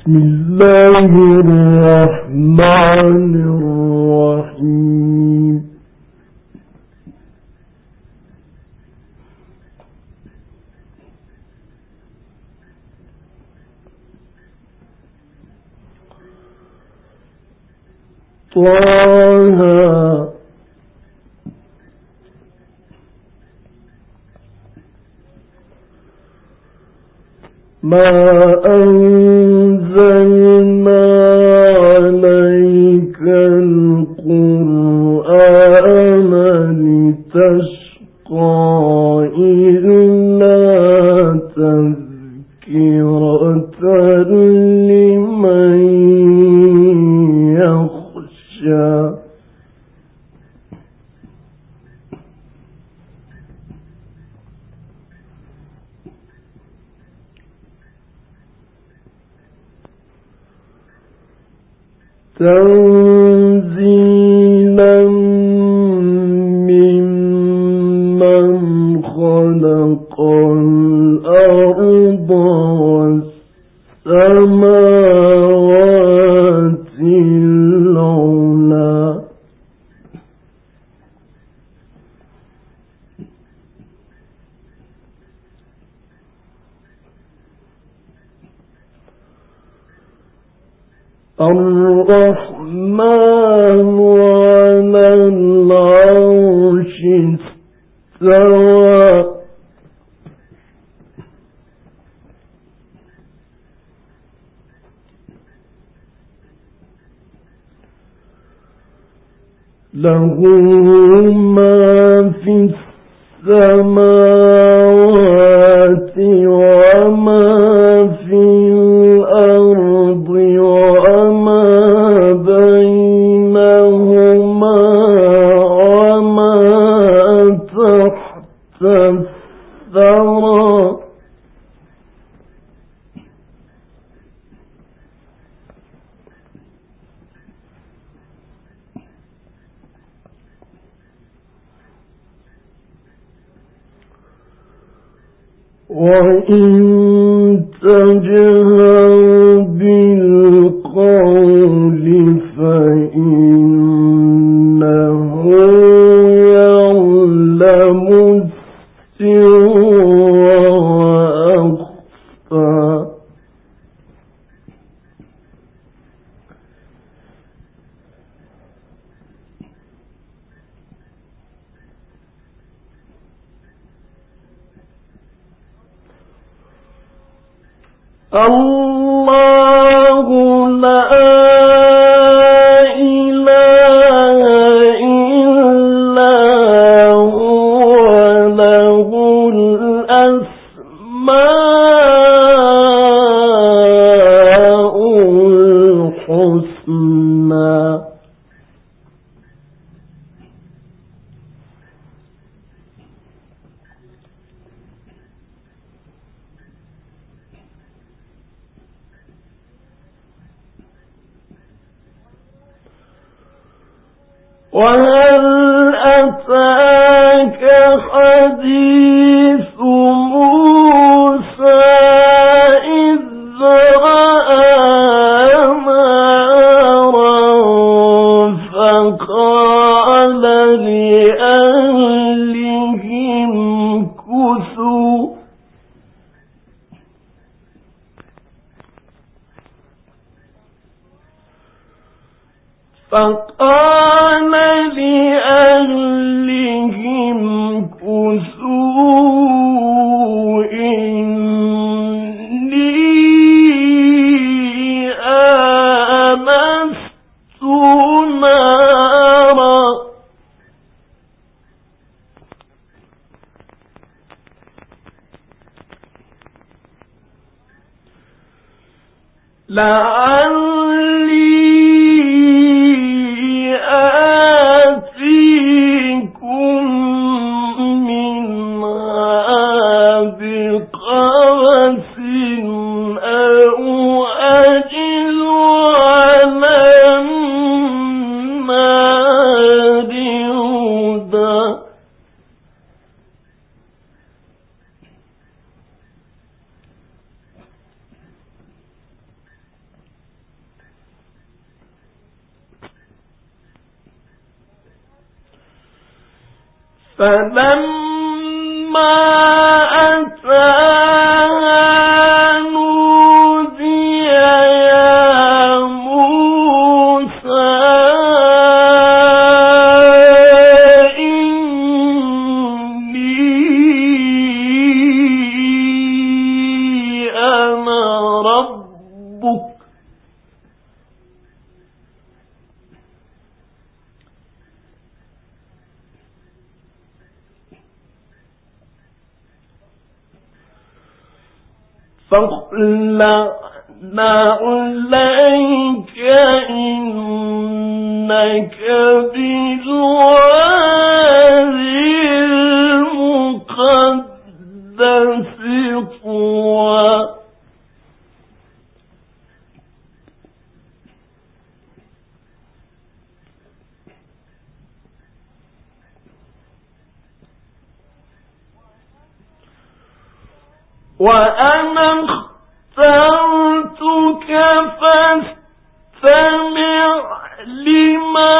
بسم الله الرحمن الرحيم. طه ما أنزلنا So له ما في السماوات الله فلما فاخلع عليك إنك بالوادي وأنا اخترتك فاستمع لما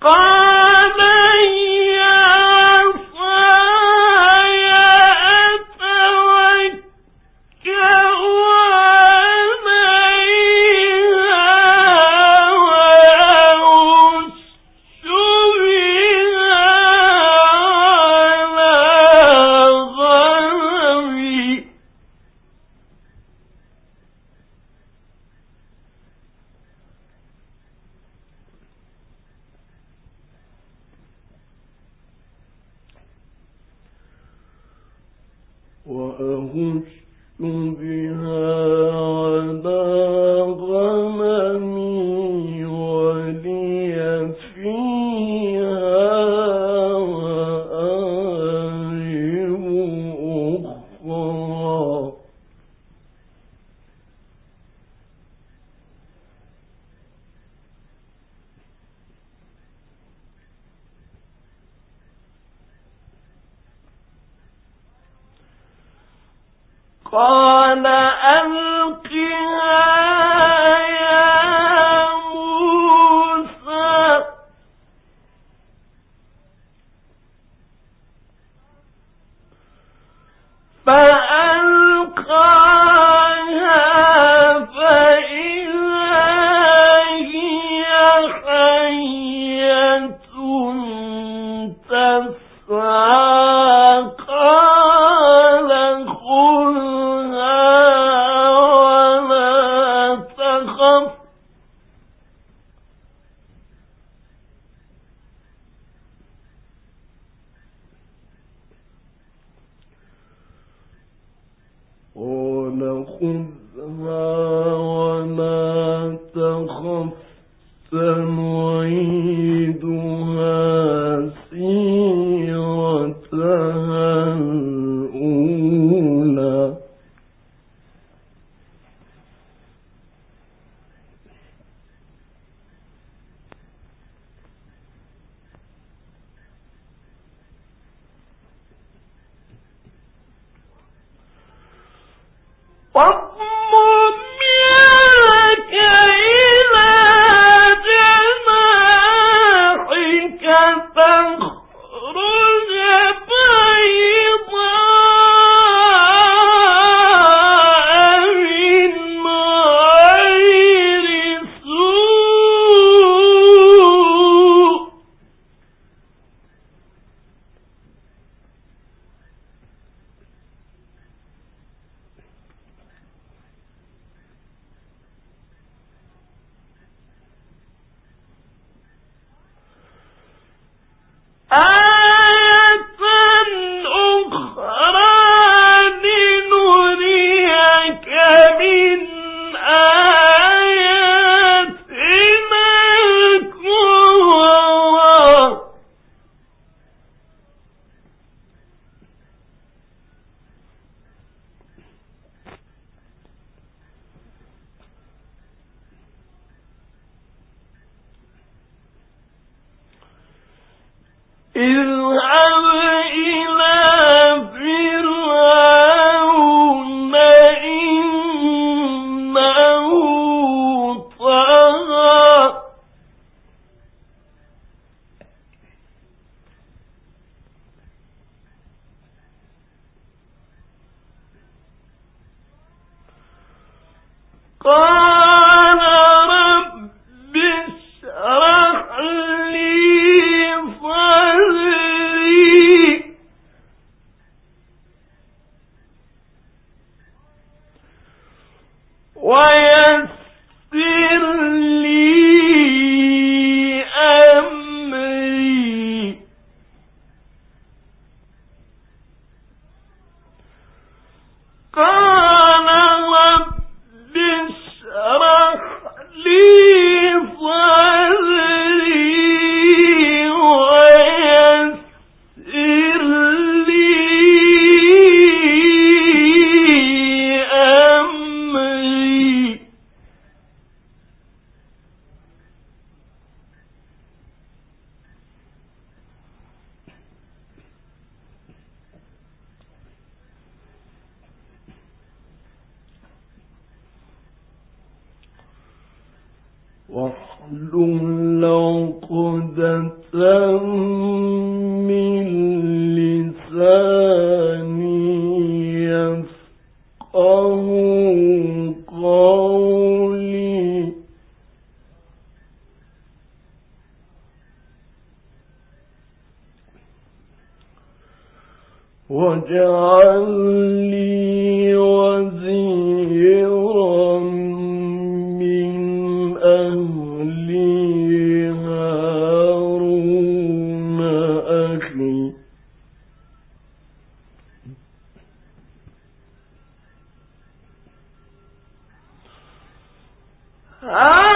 قال in قال واحلل عقدة Ah!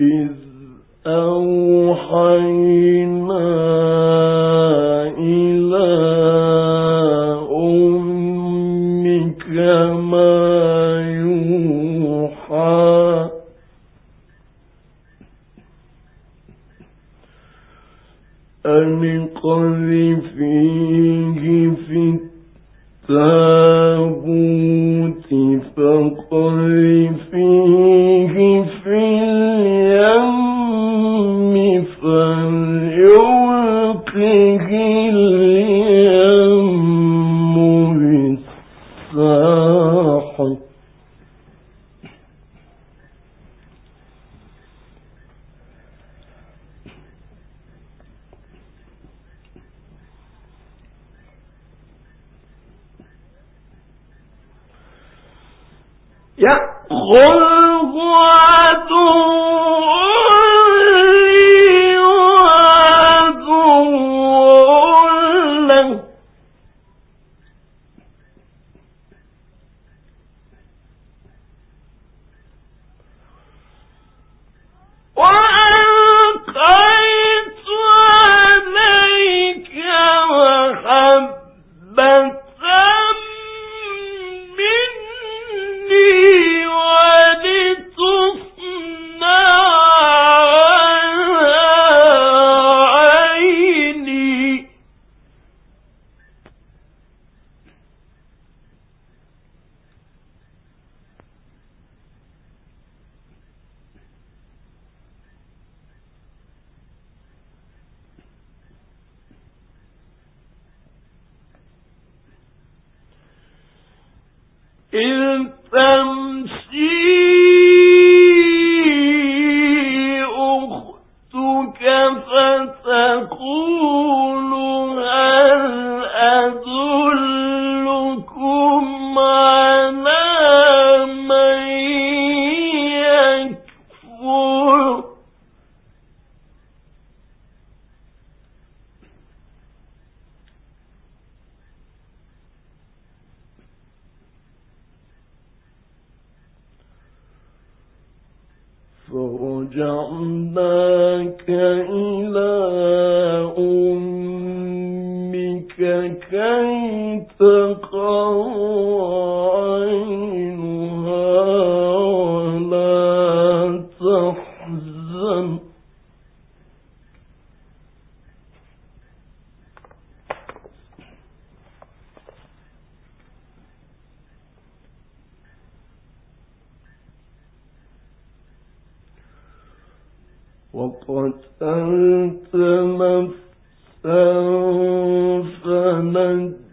إذ أوحينا يأخذ عدو إذ تمشي وقتلت نفسا فنجيناك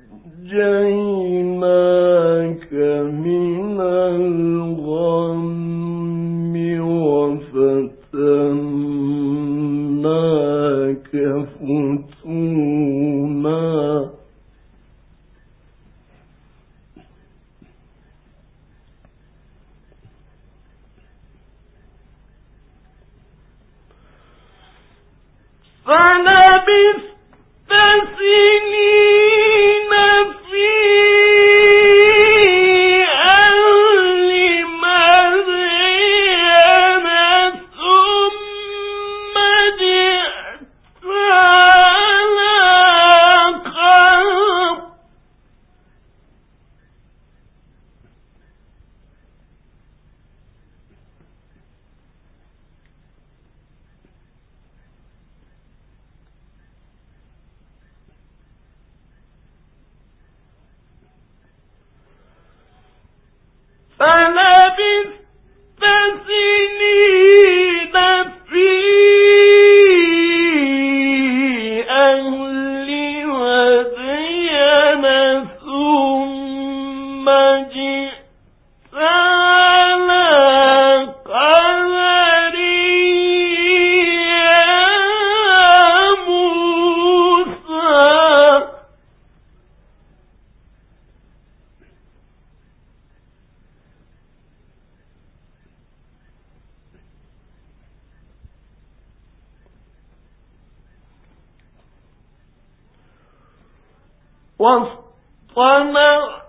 واصطنعتك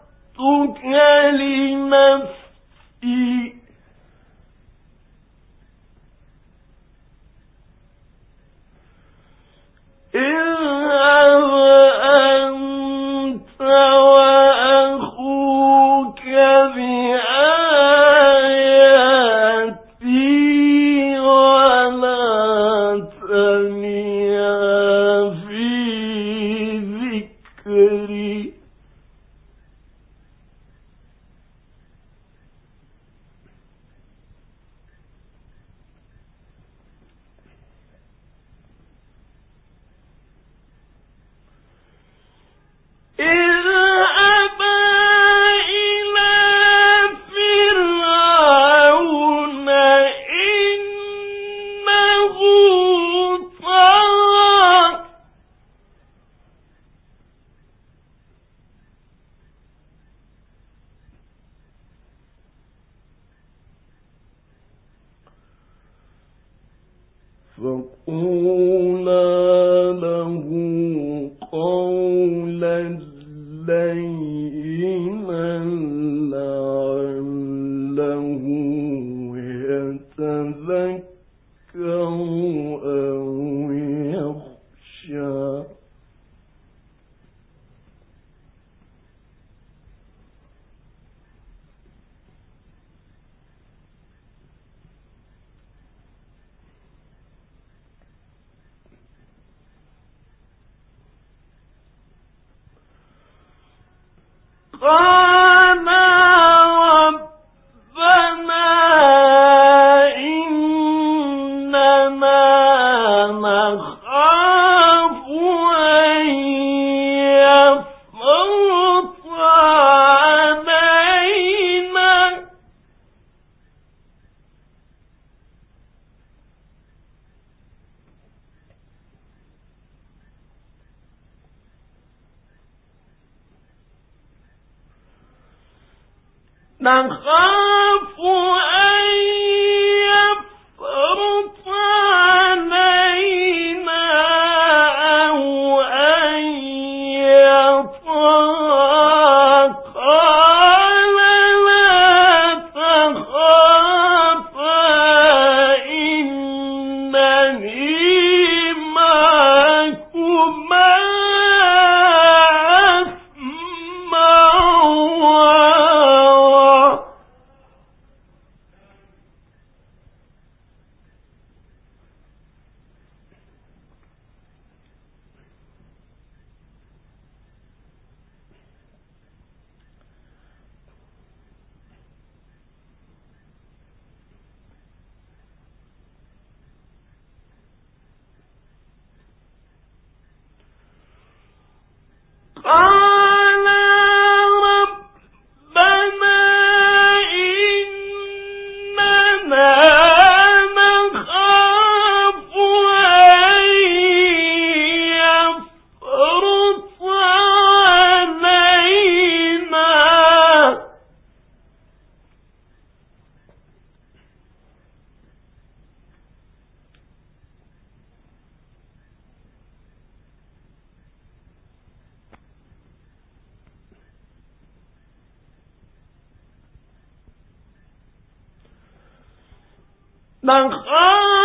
لنفسي. نخاف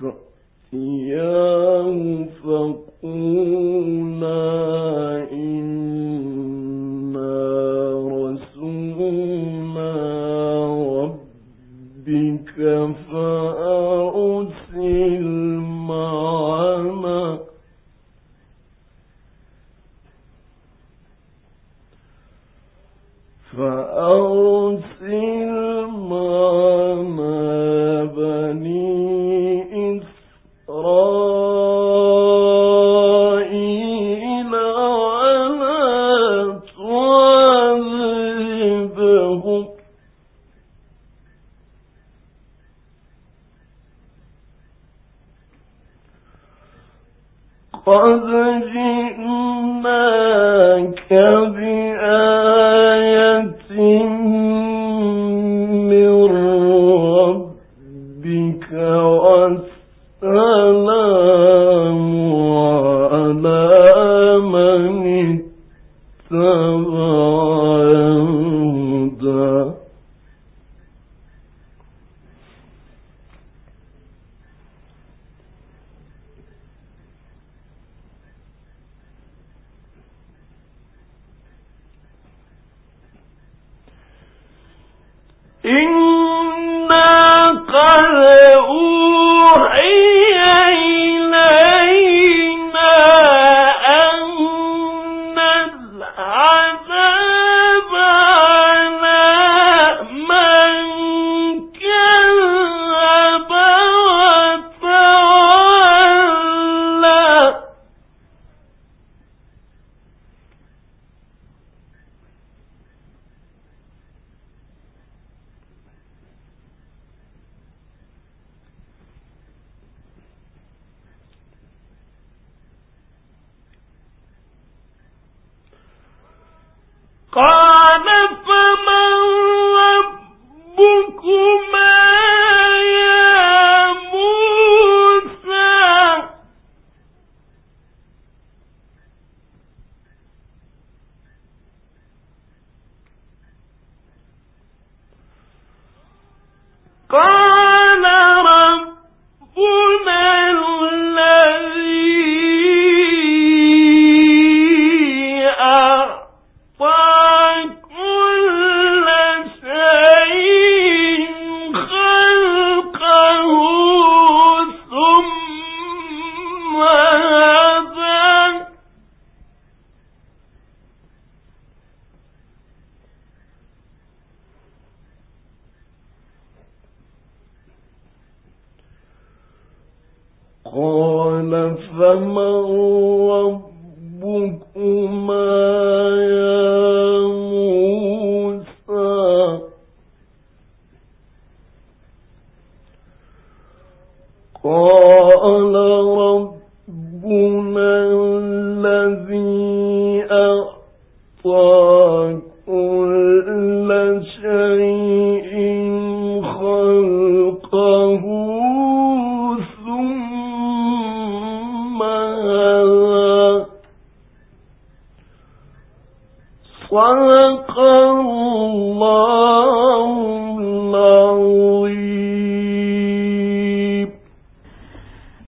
فأتياه فقولا قال فمن